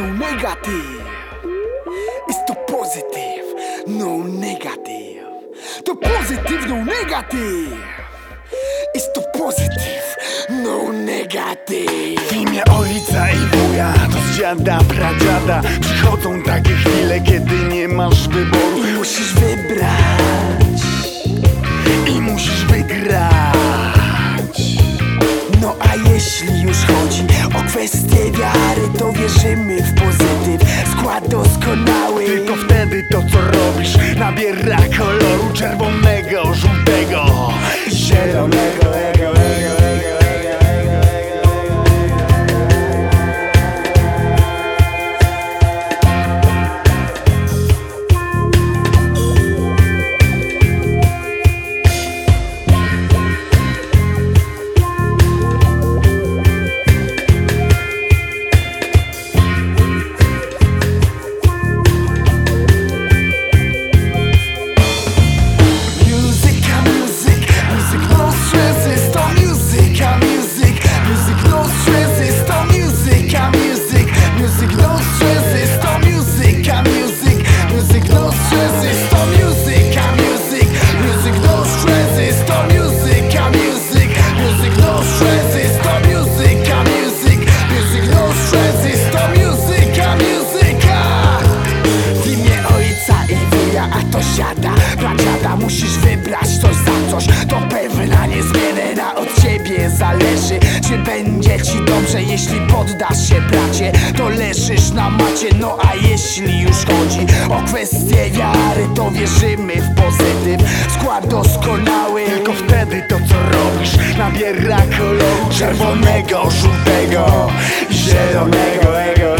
no negative. It's the positive, no negative. The positive, no negative. It's the positive, no negative. W imię ojca i wuja, to z dziada, pradziada Przychodzą takie chwile, kiedy nie masz wyboru I musisz wybrać. I musisz wygrać to wierzymy w pozytyw. Skład doskonały. Tylko wtedy to co robisz nabiera koloru czerwonego, żółtego zielonego pewna niezmienna od ciebie zależy. Czy będzie ci dobrze, jeśli poddasz się bracie? To leżysz na macie, no a jeśli już chodzi O kwestię wiary, to wierzymy w pozytyw. Skład doskonały Tylko wtedy to co robisz nabiera koloru czerwonego, żółtego zielonego ego, ego, ego, ego,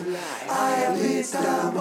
I